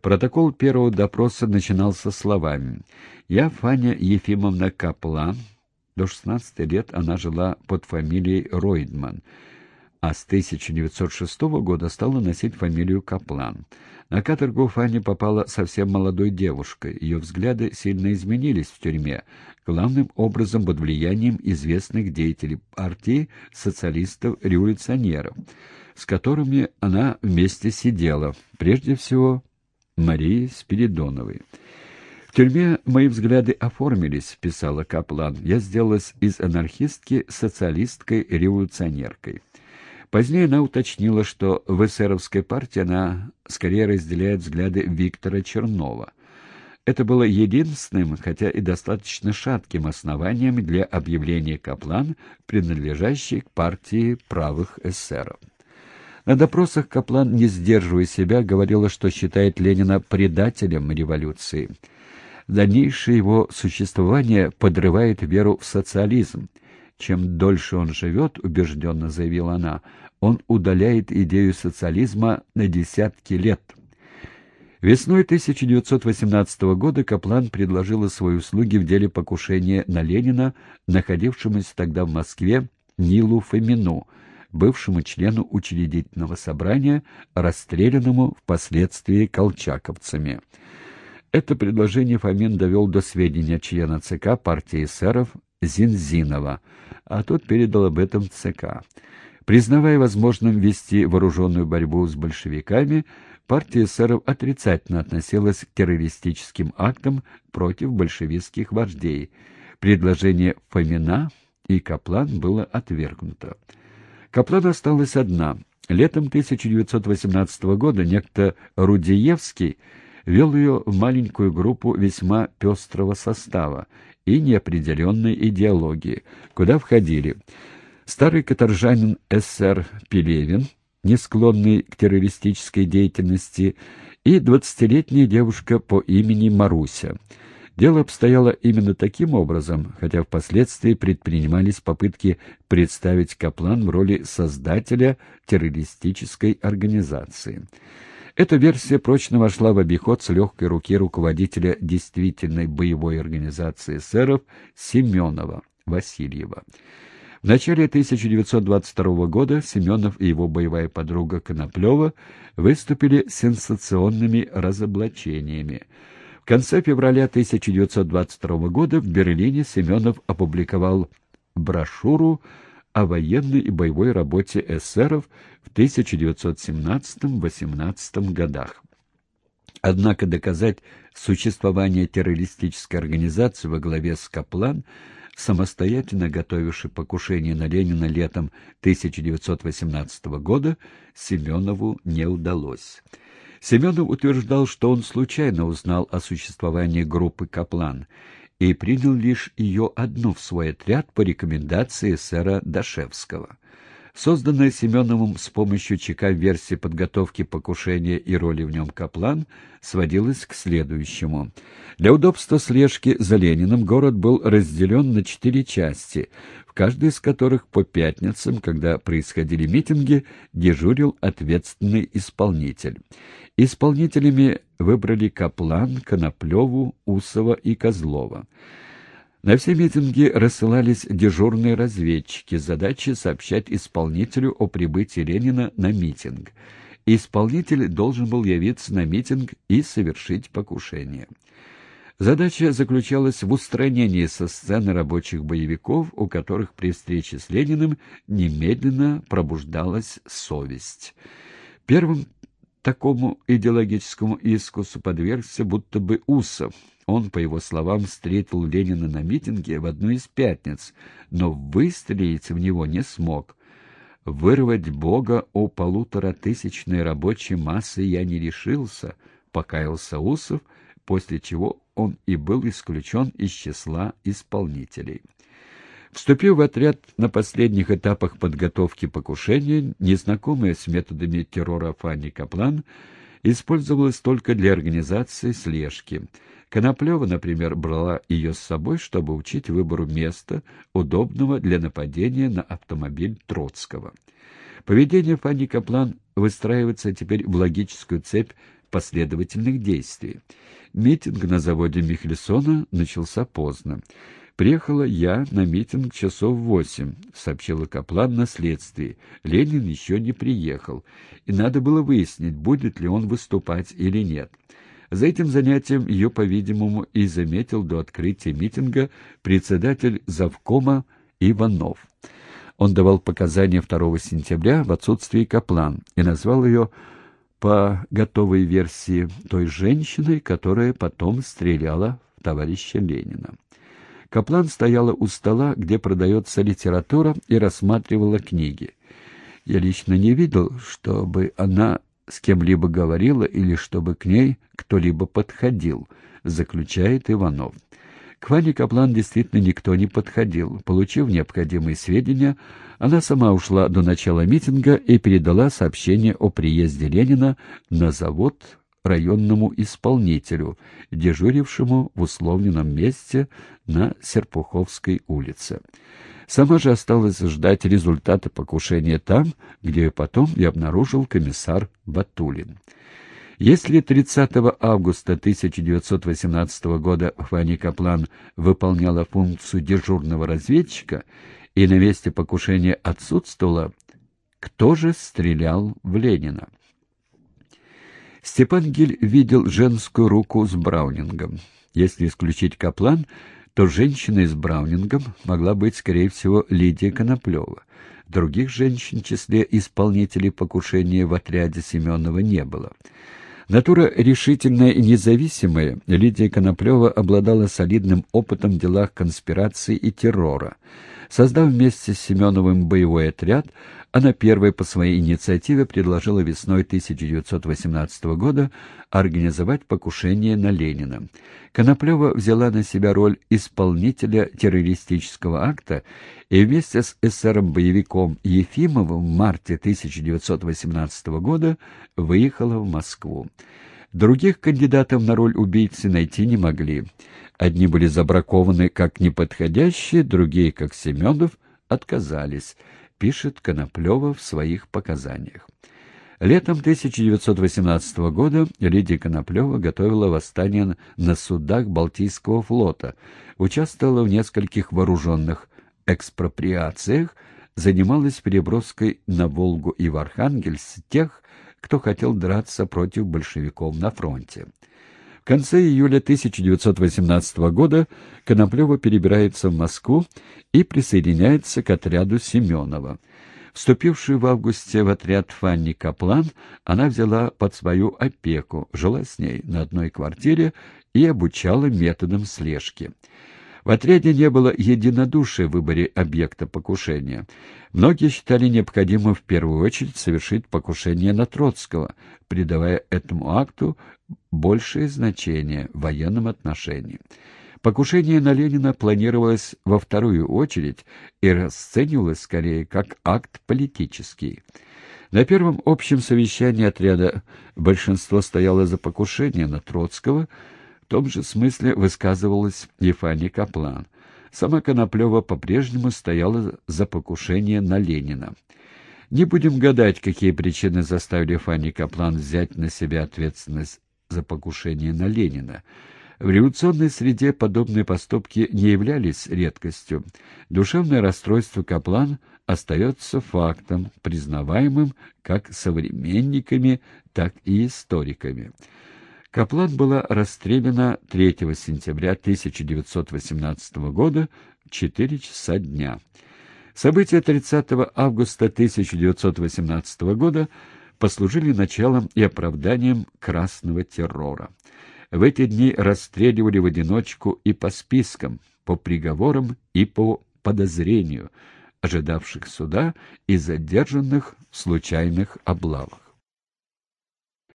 Протокол первого допроса начинался словами «Я Фаня Ефимовна Каплан». До 16 лет она жила под фамилией Ройдман а с 1906 года стала носить фамилию Каплан. На каторгу Фанни попала совсем молодой девушкой. Ее взгляды сильно изменились в тюрьме, главным образом под влиянием известных деятелей партии социалистов-революционеров, с которыми она вместе сидела, прежде всего Марии Спиридоновой. «В тюрьме мои взгляды оформились», — писала Каплан. «Я сделалась из анархистки социалисткой-революционеркой». Позднее она уточнила, что в эсеровской партии она скорее разделяет взгляды Виктора Чернова. Это было единственным, хотя и достаточно шатким основанием для объявления Каплан, принадлежащей к партии правых эсеров. На допросах Каплан, не сдерживая себя, говорила, что считает Ленина предателем революции. Дальнейшее его существование подрывает веру в социализм, чем дольше он живет, убежденно заявила она, он удаляет идею социализма на десятки лет. Весной 1918 года Каплан предложила свои услуги в деле покушения на Ленина, находившемуся тогда в Москве, Нилу Фомину, бывшему члену учредительного собрания, расстрелянному впоследствии колчаковцами. Это предложение Фомин довел до сведения члена ЦК партии эсеров Зинзинова, а тот передал об этом ЦК. Признавая возможным вести вооруженную борьбу с большевиками, партия эсеров отрицательно относилась к террористическим актам против большевистских вождей. Предложение Фомина и Каплан было отвергнуто. Каплан осталась одна. Летом 1918 года некто Рудиевский вел ее в маленькую группу весьма пестрого состава и неопределенной идеологии, куда входили старый каторжанин СССР Пелевин, не склонный к террористической деятельности, и двадцатилетняя девушка по имени Маруся. Дело обстояло именно таким образом, хотя впоследствии предпринимались попытки представить Каплан в роли создателя террористической организации. Эта версия прочно вошла в обиход с легкой руки руководителя действительной боевой организации эсеров Семенова Васильева. В начале 1922 года Семенов и его боевая подруга Коноплева выступили сенсационными разоблачениями. В конце февраля 1922 года в Берлине Семенов опубликовал брошюру о военной и боевой работе эсеров в 1917-18 годах. Однако доказать существование террористической организации во главе с Каплан, самостоятельно готовившей покушение на Ленина летом 1918 года, Семенову не удалось. Семенов утверждал, что он случайно узнал о существовании группы «Каплан» и принял лишь ее одну в свой отряд по рекомендации сэра Дашевского. Созданная Семеновым с помощью ЧК версия подготовки покушения и роли в нем Каплан сводилась к следующему. Для удобства слежки за Лениным город был разделен на четыре части, в каждой из которых по пятницам, когда происходили митинги, дежурил ответственный исполнитель. Исполнителями выбрали Каплан, Коноплеву, Усова и Козлова. На все митинги рассылались дежурные разведчики с задачей сообщать исполнителю о прибытии Ленина на митинг. Исполнитель должен был явиться на митинг и совершить покушение. Задача заключалась в устранении со сцены рабочих боевиков, у которых при встрече с Лениным немедленно пробуждалась совесть. Первым Такому идеологическому искусу подвергся будто бы Усов. Он, по его словам, встретил Ленина на митинге в одну из пятниц, но выстрелить в него не смог. «Вырвать Бога о полуторатысячной рабочей массы я не решился», — покаялся Усов, после чего он и был исключен из числа исполнителей. Вступив в отряд на последних этапах подготовки покушения, незнакомая с методами террора Фанни Каплан использовалась только для организации слежки. Коноплева, например, брала ее с собой, чтобы учить выбору места, удобного для нападения на автомобиль Троцкого. Поведение Фанни Каплан выстраивается теперь в логическую цепь последовательных действий. Митинг на заводе Михельсона начался поздно. «Приехала я на митинг часов восемь», — сообщила Каплан на следствии. Ленин еще не приехал, и надо было выяснить, будет ли он выступать или нет. За этим занятием ее, по-видимому, и заметил до открытия митинга председатель завкома Иванов. Он давал показания 2 сентября в отсутствии Каплан и назвал ее по готовой версии той женщиной, которая потом стреляла в товарища Ленина. Каплан стояла у стола, где продается литература, и рассматривала книги. Я лично не видел, чтобы она с кем-либо говорила или чтобы к ней кто-либо подходил, заключает Иванов. К Ване Каплан действительно никто не подходил. Получив необходимые сведения, она сама ушла до начала митинга и передала сообщение о приезде Ленина на завод районному исполнителю, дежурившему в условленном месте на Серпуховской улице. Сама же осталась ждать результата покушения там, где потом и обнаружил комиссар Батулин. Если 30 августа 1918 года Фанни Каплан выполняла функцию дежурного разведчика и на месте покушения отсутствовала, кто же стрелял в Ленина? Степан Гиль видел женскую руку с Браунингом. Если исключить Каплан, то женщиной с Браунингом могла быть, скорее всего, Лидия Коноплева. Других женщин в числе исполнителей покушения в отряде Семенова не было. Натура решительная и независимая, Лидия Коноплева обладала солидным опытом в делах конспирации и террора. Создав вместе с Семеновым боевой отряд, она первой по своей инициативе предложила весной 1918 года организовать покушение на Ленина. Коноплева взяла на себя роль исполнителя террористического акта и вместе с эсером-боевиком Ефимовым в марте 1918 года выехала в Москву. Других кандидатов на роль убийцы найти не могли. Одни были забракованы как неподходящие, другие, как Семенов, отказались, пишет Коноплева в своих показаниях. Летом 1918 года Лидия Коноплева готовила восстание на судах Балтийского флота, участвовала в нескольких вооруженных экспроприациях, занималась переброской на Волгу и в Архангельск тех, кто хотел драться против большевиков на фронте. В конце июля 1918 года Коноплева перебирается в Москву и присоединяется к отряду Семенова. Вступившую в августе в отряд Фанни Каплан, она взяла под свою опеку, жила с ней на одной квартире и обучала методам слежки. В отряде не было единодушия в выборе объекта покушения. Многие считали необходимым в первую очередь совершить покушение на Троцкого, придавая этому акту большее значение в военном отношении. Покушение на Ленина планировалось во вторую очередь и расценивалось скорее как акт политический. На первом общем совещании отряда большинство стояло за покушение на Троцкого – в том же смысле высказывалась Ефания Каплан. Сама Коноплева по-прежнему стояла за покушение на Ленина. Не будем гадать, какие причины заставили Фанни Каплан взять на себя ответственность за покушение на Ленина. В революционной среде подобные поступки не являлись редкостью. Душевное расстройство Каплан остается фактом, признаваемым как современниками, так и историками. Каплан была расстреляна 3 сентября 1918 года в 4 часа дня. События 30 августа 1918 года послужили началом и оправданием красного террора. В эти дни расстреливали в одиночку и по спискам, по приговорам и по подозрению, ожидавших суда и задержанных в случайных облавах.